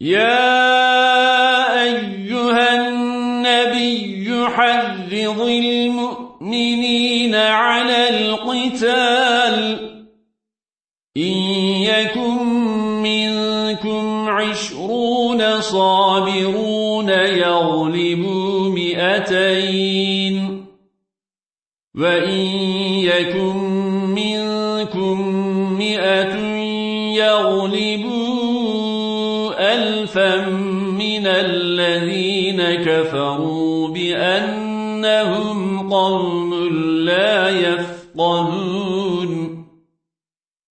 يا أيها النبي حرض المؤمنين على القتال إن يكن منكم عشرون صابرون يغلبوا مئتين وإن يكن منكم مئة يغلبوا ألفا من الذين كفروا بأنهم قوم لا يفقهون.